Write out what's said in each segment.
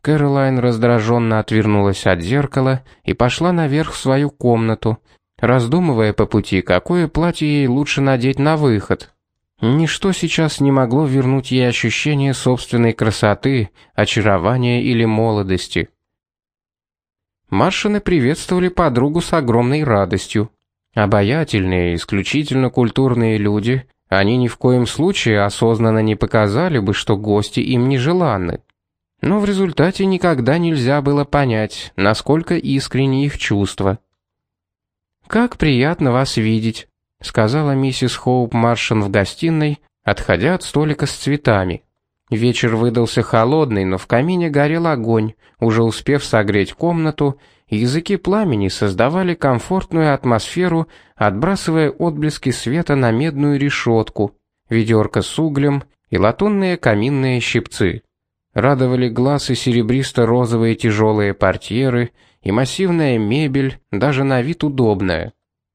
Кэролайн раздраженно отвернулась от зеркала и пошла наверх в свою комнату, раздумывая по пути, какое платье ей лучше надеть на выход. Ничто сейчас не могло вернуть ей ощущение собственной красоты, очарования или молодости. Маршины приветствовали подругу с огромной радостью. Обаятельные, исключительно культурные люди, они ни в коем случае осознанно не показали бы, что гости им нежеланны. Но в результате никогда нельзя было понять, насколько искренни их чувства. «Как приятно вас видеть», — сказала миссис Хоуп Маршин в гостиной, отходя от столика с цветами. Вечер выдался холодный, но в камине горел огонь, уже успев согреть комнату, и языки пламени создавали комфортную атмосферу, отбрасывая отблески света на медную решетку, ведерко с углем и латунные каминные щипцы. Радовали глаз и серебристо-розовые тяжелые портьеры, и массивная мебель, даже на вид удобная.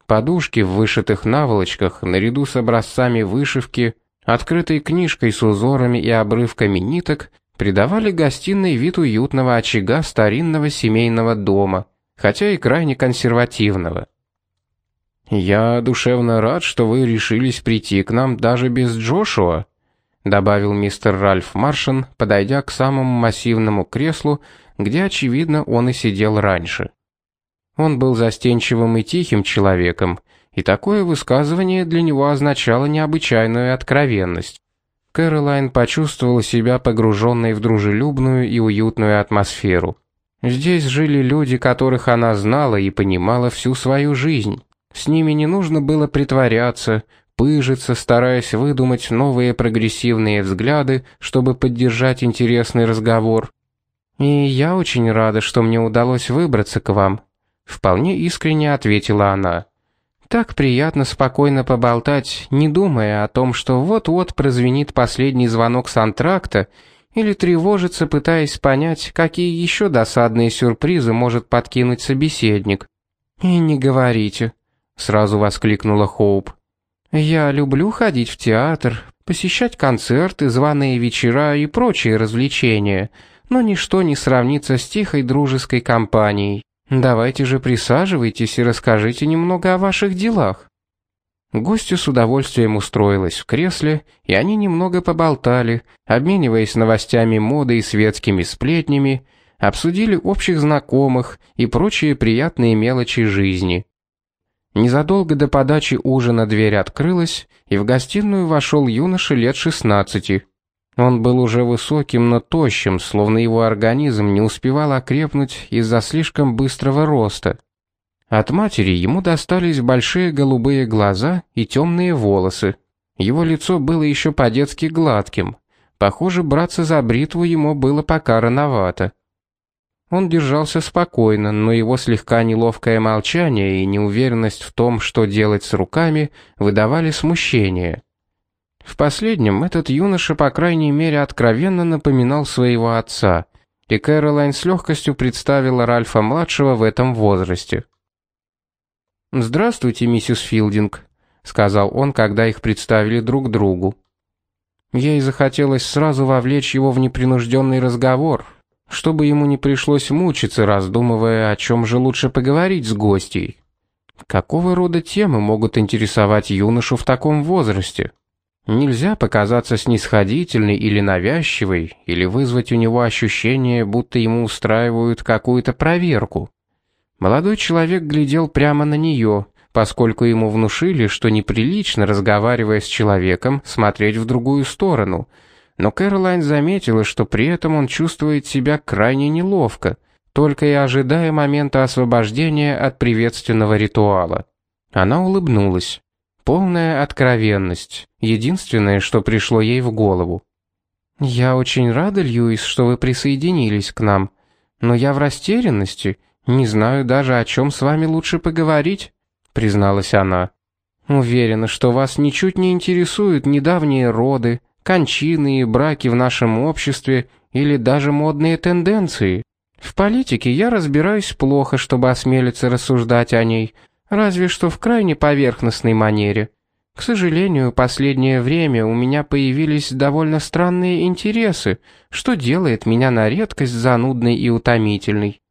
Подушки в вышитых наволочках, наряду с образцами вышивки, открытой книжкой с узорами и обрывками ниток, придавали гостиной вид уютного очага старинного семейного дома, хотя и крайне консервативного. «Я душевно рад, что вы решились прийти к нам даже без Джошуа», добавил мистер Ральф Маршин, подойдя к самому массивному креслу, где, очевидно, он и сидел раньше. Он был застенчивым и тихим человеком, и такое высказывание для него означало необычайную откровенность. Кэролайн почувствовала себя погруженной в дружелюбную и уютную атмосферу. Здесь жили люди, которых она знала и понимала всю свою жизнь. С ними не нужно было притворяться, пыжиться, стараясь выдумать новые прогрессивные взгляды, чтобы поддержать интересный разговор. «И я очень рада, что мне удалось выбраться к вам», — вполне искренне ответила она. «Так приятно спокойно поболтать, не думая о том, что вот-вот прозвенит последний звонок с антракта, или тревожиться, пытаясь понять, какие еще досадные сюрпризы может подкинуть собеседник». «И не говорите», — сразу воскликнула Хоуп. Я люблю ходить в театр, посещать концерты, званые вечера и прочие развлечения, но ничто не сравнится с тихой дружеской компанией. Давайте же присаживайтесь и расскажите немного о ваших делах. Гостья с удовольствием устроилась в кресле, и они немного поболтали, обмениваясь новостями моды и светскими сплетнями, обсудили общих знакомых и прочие приятные мелочи жизни. Незадолго до подачи ужина дверь открылась, и в гостиную вошел юноша лет шестнадцати. Он был уже высоким, но тощим, словно его организм не успевал окрепнуть из-за слишком быстрого роста. От матери ему достались большие голубые глаза и темные волосы. Его лицо было еще по-детски гладким. Похоже, браться за бритву ему было пока рановато. Он держался спокойно, но его слегка неловкое молчание и неуверенность в том, что делать с руками, выдавали смущение. В последнем этот юноша, по крайней мере, откровенно напоминал своего отца, и Кэролайн с легкостью представила Ральфа-младшего в этом возрасте. «Здравствуйте, миссис Филдинг», — сказал он, когда их представили друг другу. Ей захотелось сразу вовлечь его в непринужденный разговор, чтобы ему не пришлось мучиться, раздумывая, о чем же лучше поговорить с гостьей. Какого рода темы могут интересовать юношу в таком возрасте? Нельзя показаться снисходительной или навязчивой, или вызвать у него ощущение, будто ему устраивают какую-то проверку. Молодой человек глядел прямо на нее, поскольку ему внушили, что неприлично, разговаривая с человеком, смотреть в другую сторону — но Кэролайн заметила, что при этом он чувствует себя крайне неловко, только и ожидая момента освобождения от приветственного ритуала. Она улыбнулась. Полная откровенность, единственное, что пришло ей в голову. «Я очень рада, Льюис, что вы присоединились к нам, но я в растерянности, не знаю даже, о чем с вами лучше поговорить», призналась она. «Уверена, что вас ничуть не интересуют недавние роды, кончины и браки в нашем обществе или даже модные тенденции. В политике я разбираюсь плохо, чтобы осмелиться рассуждать о ней, разве что в крайне поверхностной манере. К сожалению, последнее время у меня появились довольно странные интересы, что делает меня на редкость занудной и утомительной.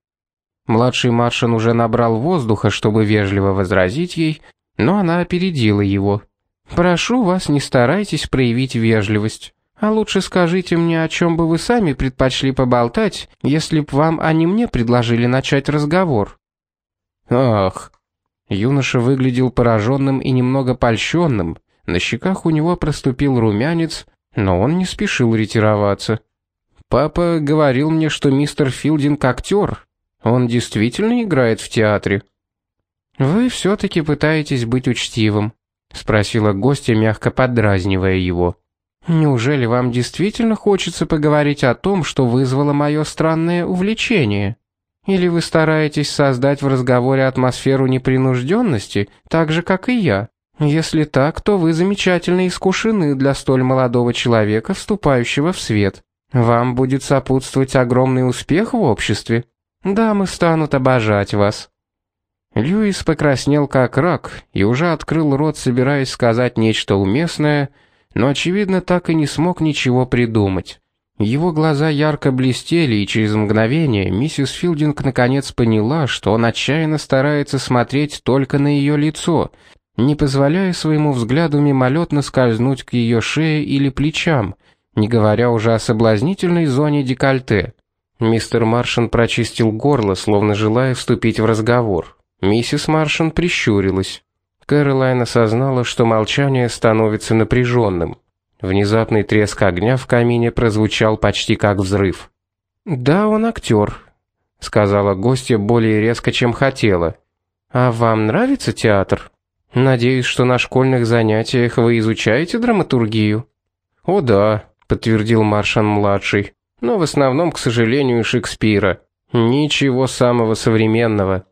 Младший Маршин уже набрал воздуха, чтобы вежливо возразить ей, но она опередила его. «Прошу вас, не старайтесь проявить вежливость. А лучше скажите мне, о чем бы вы сами предпочли поболтать, если б вам, а не мне, предложили начать разговор». «Ах!» Юноша выглядел пораженным и немного польщенным. На щеках у него проступил румянец, но он не спешил ретироваться. «Папа говорил мне, что мистер Филдинг актер. Он действительно играет в театре?» «Вы все-таки пытаетесь быть учтивым», — спросила гостья, мягко поддразнивая его. Неужели вам действительно хочется поговорить о том, что вызвало мое странное увлечение? Или вы стараетесь создать в разговоре атмосферу непринужденности, так же, как и я? Если так, то вы замечательно искушены для столь молодого человека, вступающего в свет. Вам будет сопутствовать огромный успех в обществе. Дамы станут обожать вас». Льюис покраснел как рак и уже открыл рот, собираясь сказать нечто уместное, но, очевидно, так и не смог ничего придумать. Его глаза ярко блестели, и через мгновение миссис Филдинг наконец поняла, что он отчаянно старается смотреть только на ее лицо, не позволяя своему взгляду мимолетно скользнуть к ее шее или плечам, не говоря уже о соблазнительной зоне декольте. Мистер Маршин прочистил горло, словно желая вступить в разговор. Миссис Маршин прищурилась. Кэролайн осознала, что молчание становится напряженным. Внезапный треск огня в камине прозвучал почти как взрыв. «Да, он актер», — сказала гостья более резко, чем хотела. «А вам нравится театр? Надеюсь, что на школьных занятиях вы изучаете драматургию?» «О да», — подтвердил Маршан-младший, «но в основном, к сожалению, Шекспира. Ничего самого современного».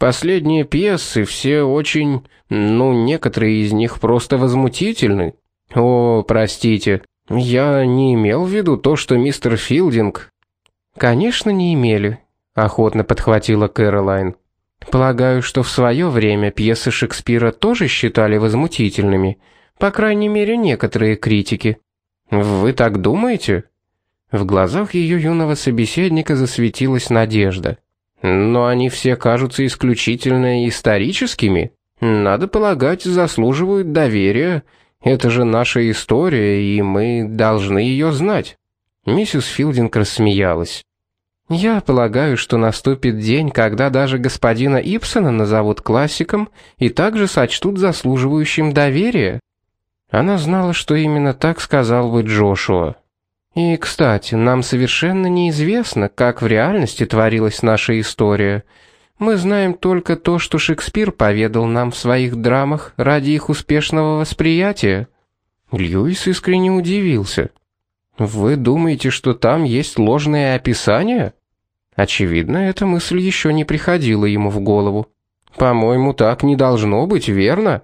Последние пьесы все очень, ну, некоторые из них просто возмутительны. О, простите, я не имел в виду то, что мистер Филдинг... Конечно, не имели, охотно подхватила Кэролайн. Полагаю, что в свое время пьесы Шекспира тоже считали возмутительными, по крайней мере, некоторые критики. Вы так думаете? В глазах ее юного собеседника засветилась надежда. Но они все кажутся исключительно историческими. Надо полагать, заслуживают доверия. Это же наша история, и мы должны ее знать. Миссис Филдинг рассмеялась. Я полагаю, что наступит день, когда даже господина Ипсона назовут классиком и также сочтут заслуживающим доверия. Она знала, что именно так сказал бы Джошуа. И, кстати, нам совершенно неизвестно, как в реальности творилась наша история. Мы знаем только то, что Шекспир поведал нам в своих драмах ради их успешного восприятия. Льюис искренне удивился. Вы думаете, что там есть ложные описания? Очевидно, эта мысль еще не приходила ему в голову. По-моему, так не должно быть, верно?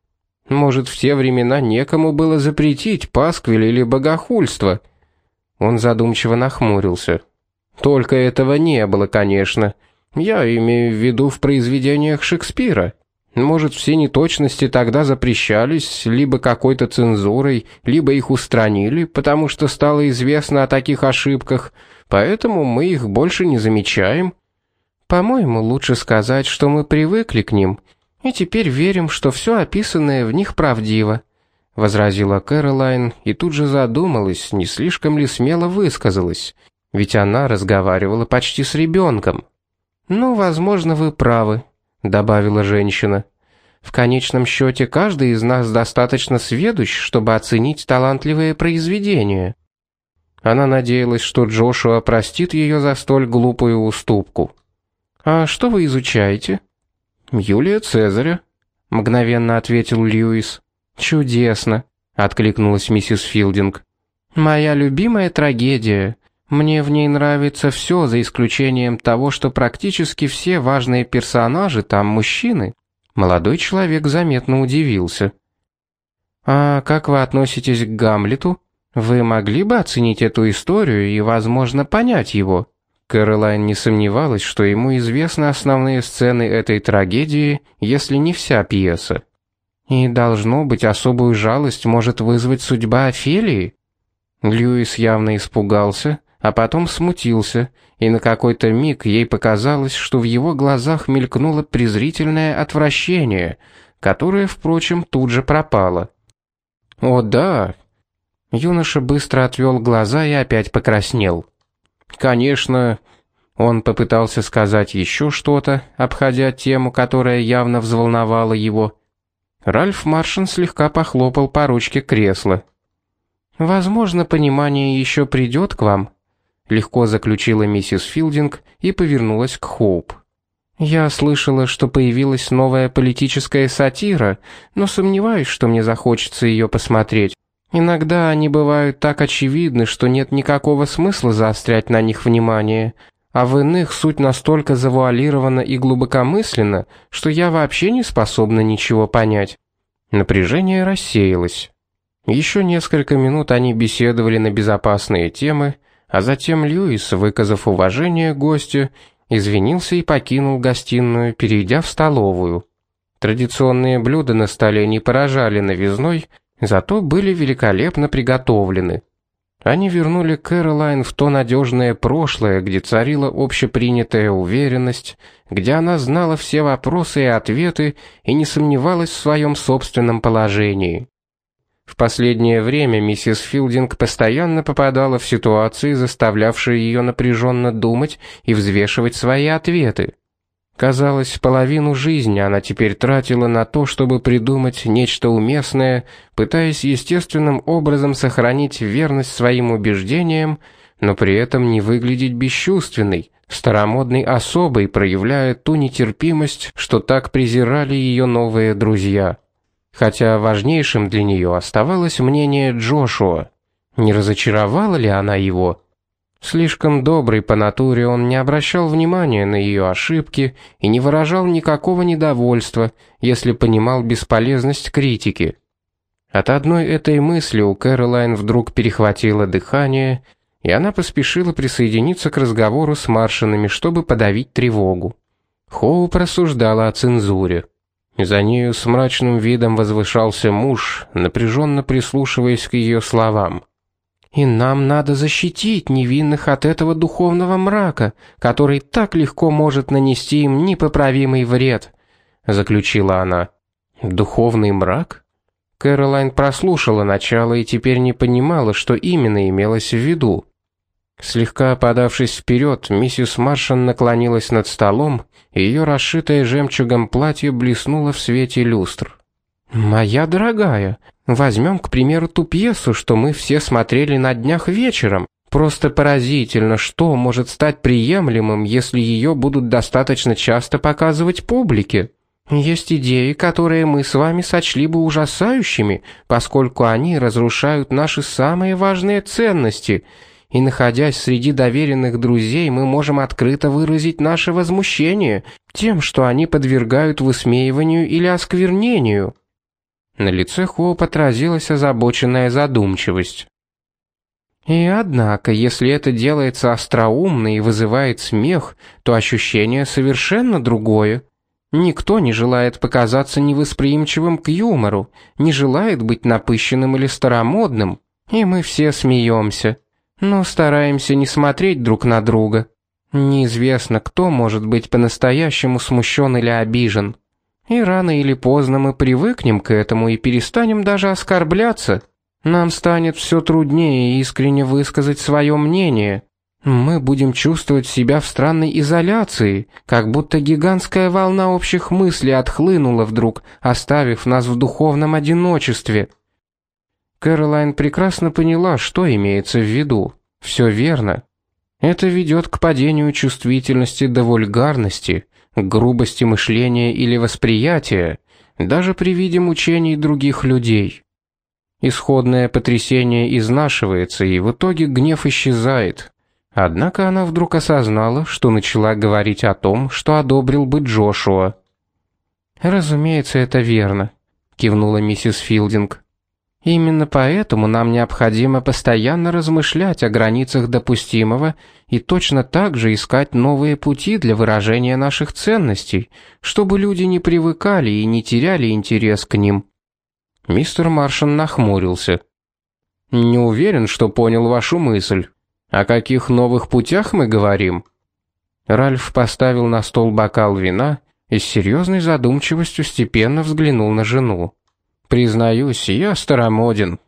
Может, в те времена некому было запретить пасквиль или богохульство – он задумчиво нахмурился. Только этого не было, конечно. Я имею в виду в произведениях Шекспира. Может, все неточности тогда запрещались либо какой-то цензурой, либо их устранили, потому что стало известно о таких ошибках, поэтому мы их больше не замечаем. По-моему, лучше сказать, что мы привыкли к ним и теперь верим, что все описанное в них правдиво возразила Кэролайн и тут же задумалась, не слишком ли смело высказалась, ведь она разговаривала почти с ребенком. Ну, возможно, вы правы, добавила женщина. В конечном счете каждый из нас достаточно сведущ, чтобы оценить талантливые произведения. Она надеялась, что Джошуа простит ее за столь глупую уступку. А что вы изучаете? Юлия Цезаря, мгновенно ответил Льюис. Чудесно, откликнулась миссис Филдинг. Моя любимая трагедия. Мне в ней нравится все, за исключением того, что практически все важные персонажи там мужчины. Молодой человек заметно удивился. А как вы относитесь к Гамлету? Вы могли бы оценить эту историю и, возможно, понять его? Кэролайн не сомневалась, что ему известны основные сцены этой трагедии, если не вся пьеса. И должно быть, особую жалость может вызвать судьба Офелии. Льюис явно испугался, а потом смутился, и на какой-то миг ей показалось, что в его глазах мелькнуло презрительное отвращение, которое, впрочем, тут же пропало. О да. Юноша быстро отвел глаза и опять покраснел. Конечно, он попытался сказать еще что-то, обходя тему, которая явно взволновала его. Ральф Маршин слегка похлопал по ручке кресла. Возможно, понимание еще придет к вам, легко заключила миссис Филдинг и повернулась к Хоуп. Я слышала, что появилась новая политическая сатира, но сомневаюсь, что мне захочется ее посмотреть. Иногда они бывают так очевидны, что нет никакого смысла заострять на них внимание, а в иных суть настолько завуалирована и глубокомысленна, что я вообще не способна ничего понять. Напряжение рассеялось. Еще несколько минут они беседовали на безопасные темы, а затем Льюис, выказав уважение гостю, извинился и покинул гостиную, перейдя в столовую. Традиционные блюда на столе не поражали новизной, зато были великолепно приготовлены. Они вернули Кэролайн в то надежное прошлое, где царила общепринятая уверенность, где она знала все вопросы и ответы и не сомневалась в своем собственном положении. В последнее время миссис Филдинг постоянно попадала в ситуации, заставлявшие ее напряженно думать и взвешивать свои ответы. Казалось, половину жизни она теперь тратила на то, чтобы придумать нечто уместное, пытаясь естественным образом сохранить верность своим убеждениям, но при этом не выглядеть бесчувственной, старомодной особой, проявляя ту нетерпимость, что так презирали ее новые друзья хотя важнейшим для нее оставалось мнение Джошуа. Не разочаровала ли она его? Слишком добрый по натуре, он не обращал внимания на ее ошибки и не выражал никакого недовольства, если понимал бесполезность критики. От одной этой мысли у Кэролайн вдруг перехватило дыхание, и она поспешила присоединиться к разговору с Маршинами, чтобы подавить тревогу. Хоуп рассуждала о цензуре. За нею с мрачным видом возвышался муж, напряженно прислушиваясь к ее словам. И нам надо защитить невинных от этого духовного мрака, который так легко может нанести им непоправимый вред, заключила она. Духовный мрак? Кэролайн прослушала начало и теперь не понимала, что именно имелось в виду. Слегка подавшись вперед, миссис Маршан наклонилась над столом, и ее расшитое жемчугом платье блеснуло в свете люстр. «Моя дорогая, возьмем, к примеру, ту пьесу, что мы все смотрели на днях вечером. Просто поразительно, что может стать приемлемым, если ее будут достаточно часто показывать публике. Есть идеи, которые мы с вами сочли бы ужасающими, поскольку они разрушают наши самые важные ценности — и находясь среди доверенных друзей, мы можем открыто выразить наше возмущение тем, что они подвергают высмеиванию или осквернению. На лице Хоуп отразилась озабоченная задумчивость. И однако, если это делается остроумно и вызывает смех, то ощущение совершенно другое. Никто не желает показаться невосприимчивым к юмору, не желает быть напыщенным или старомодным, и мы все смеемся но стараемся не смотреть друг на друга. Неизвестно, кто может быть по-настоящему смущен или обижен. И рано или поздно мы привыкнем к этому и перестанем даже оскорбляться. Нам станет все труднее искренне высказать свое мнение. Мы будем чувствовать себя в странной изоляции, как будто гигантская волна общих мыслей отхлынула вдруг, оставив нас в духовном одиночестве. Кэролайн прекрасно поняла, что имеется в виду. Все верно. Это ведет к падению чувствительности до вульгарности, грубости мышления или восприятия, даже при виде мучений других людей. Исходное потрясение изнашивается, и в итоге гнев исчезает. Однако она вдруг осознала, что начала говорить о том, что одобрил бы Джошуа. «Разумеется, это верно», — кивнула миссис Филдинг. Именно поэтому нам необходимо постоянно размышлять о границах допустимого и точно так же искать новые пути для выражения наших ценностей, чтобы люди не привыкали и не теряли интерес к ним. Мистер Маршан нахмурился. Не уверен, что понял вашу мысль. О каких новых путях мы говорим? Ральф поставил на стол бокал вина и с серьезной задумчивостью степенно взглянул на жену. Признаюсь, я старомоден.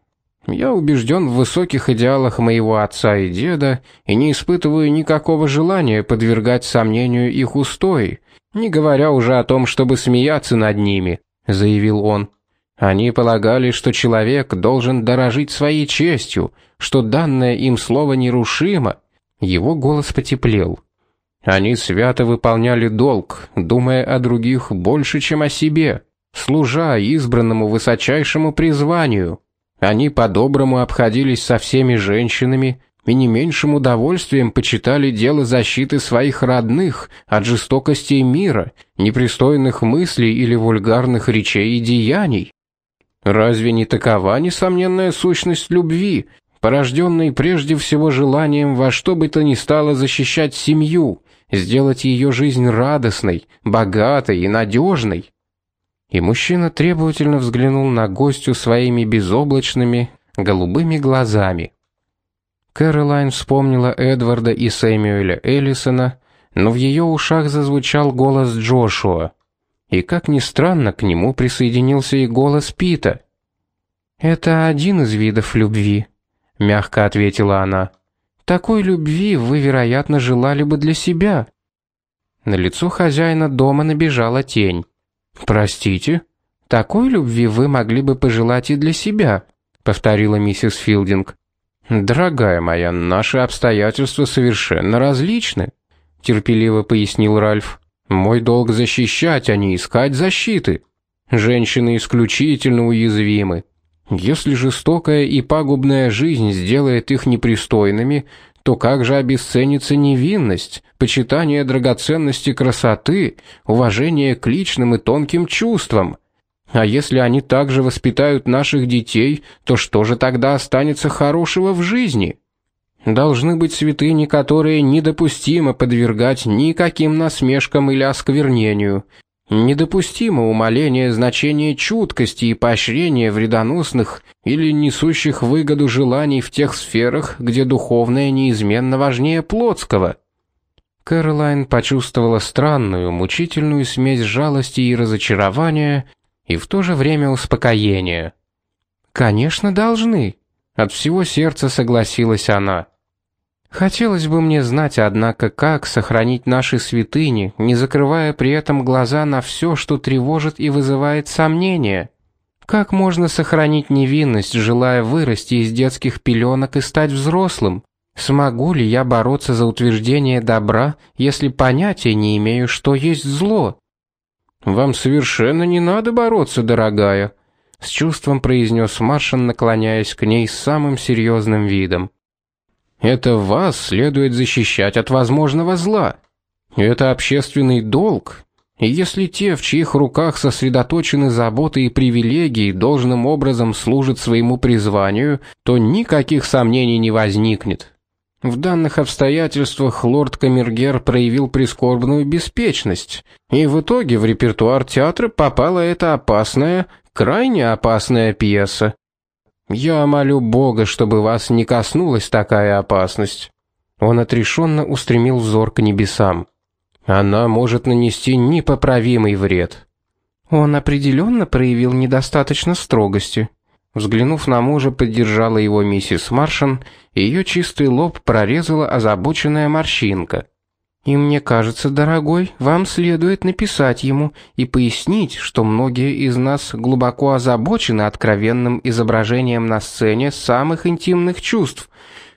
Я убежден в высоких идеалах моего отца и деда и не испытываю никакого желания подвергать сомнению их устои, не говоря уже о том, чтобы смеяться над ними, заявил он. Они полагали, что человек должен дорожить своей честью, что данное им слово нерушимо. Его голос потеплел. Они свято выполняли долг, думая о других больше, чем о себе, служа избранному высочайшему призванию. Они по-доброму обходились со всеми женщинами и не меньшим удовольствием почитали дело защиты своих родных от жестокостей мира, непристойных мыслей или вульгарных речей и деяний. Разве не такова несомненная сущность любви, порожденной прежде всего желанием во что бы то ни стало защищать семью, сделать ее жизнь радостной, богатой и надежной. И мужчина требовательно взглянул на гостью своими безоблачными, голубыми глазами. Кэролайн вспомнила Эдварда и Сэмюэля Эллисона, но в ее ушах зазвучал голос Джошуа. И как ни странно, к нему присоединился и голос Пита. Это один из видов любви, мягко ответила она. Такой любви вы, вероятно, желали бы для себя. На лицо хозяина дома набежала тень. Простите, такой любви вы могли бы пожелать и для себя, повторила миссис Филдинг. Дорогая моя, наши обстоятельства совершенно различны, терпеливо пояснил Ральф. Мой долг защищать, а не искать защиты. Женщины исключительно уязвимы. Если жестокая и пагубная жизнь сделает их непристойными, то как же обесценится невинность, почитание драгоценности красоты, уважение к личным и тонким чувствам? А если они также воспитают наших детей, то что же тогда останется хорошего в жизни? Должны быть святыни, которые недопустимо подвергать никаким насмешкам или осквернению, Недопустимо умаление значения чуткости и поощрения вредоносных или несущих выгоду желаний в тех сферах, где духовное неизменно важнее плотского. Кэролайн почувствовала странную, мучительную смесь жалости и разочарования и в то же время успокоения. Конечно, должны, от всего сердца согласилась она. Хотелось бы мне знать, однако, как сохранить наши святыни, не закрывая при этом глаза на все, что тревожит и вызывает сомнения. Как можно сохранить невинность, желая вырасти из детских пеленок и стать взрослым? Смогу ли я бороться за утверждение добра, если понятия не имею, что есть зло? Вам совершенно не надо бороться, дорогая, с чувством произнес Маршан, наклоняясь к ней с самым серьезным видом. Это вас следует защищать от возможного зла. Это общественный долг. И если те, в чьих руках сосредоточены заботы и привилегии, должным образом служат своему призванию, то никаких сомнений не возникнет. В данных обстоятельствах лорд Камергер проявил прискорбную беспечность, и в итоге в репертуар театра попала эта опасная, крайне опасная пьеса. Я молю Бога, чтобы вас не коснулась такая опасность. Он отрешенно устремил взор к небесам. Она может нанести непоправимый вред. Он определенно проявил недостаточно строгости. Взглянув на мужа, поддержала его миссис Маршан, и ее чистый лоб прорезала озабоченная морщинка. И мне кажется, дорогой, вам следует написать ему и пояснить, что многие из нас глубоко озабочены откровенным изображением на сцене самых интимных чувств,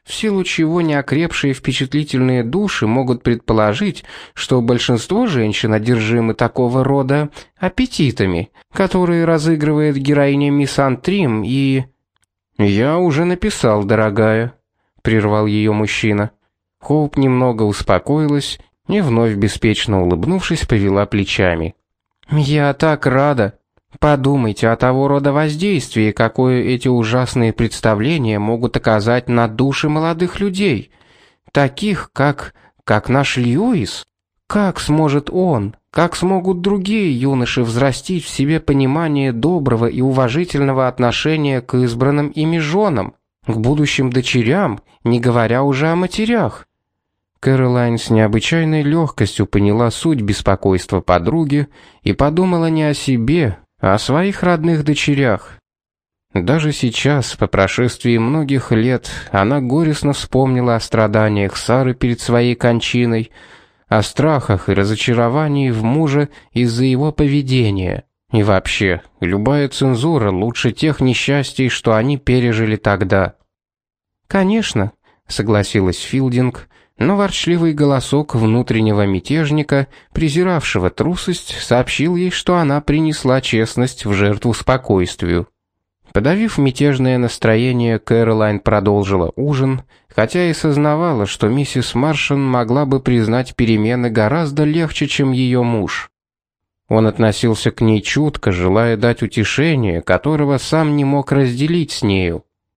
в силу чего неокрепшие впечатлительные души могут предположить, что большинство женщин одержимы такого рода аппетитами, которые разыгрывает героиня Мисс Антрим и Я уже написал, дорогая, прервал ее мужчина. Хоуп немного успокоилась и вновь беспечно улыбнувшись, повела плечами. Я так рада. Подумайте о того рода воздействии, какое эти ужасные представления могут оказать на души молодых людей, таких как как наш Льюис. как сможет он, как смогут другие юноши взрастить в себе понимание доброго и уважительного отношения к избранным ими женам, к будущим дочерям, не говоря уже о матерях? Кэролайн с необычайной легкостью поняла суть беспокойства подруги и подумала не о себе, а о своих родных дочерях. Даже сейчас, по прошествии многих лет, она горестно вспомнила о страданиях Сары перед своей кончиной, о страхах и разочаровании в муже из-за его поведения. И вообще, любая цензура лучше тех несчастий, что они пережили тогда. Конечно, согласилась Филдинг, но ворчливый голосок внутреннего мятежника, презиравшего трусость, сообщил ей, что она принесла честность в жертву спокойствию. Подавив мятежное настроение, Кэролайн продолжила ужин, хотя и сознавала, что миссис Маршан могла бы признать перемены гораздо легче, чем ее муж. Он относился к ней чутко, желая дать утешение, которого сам не мог разделить с нею.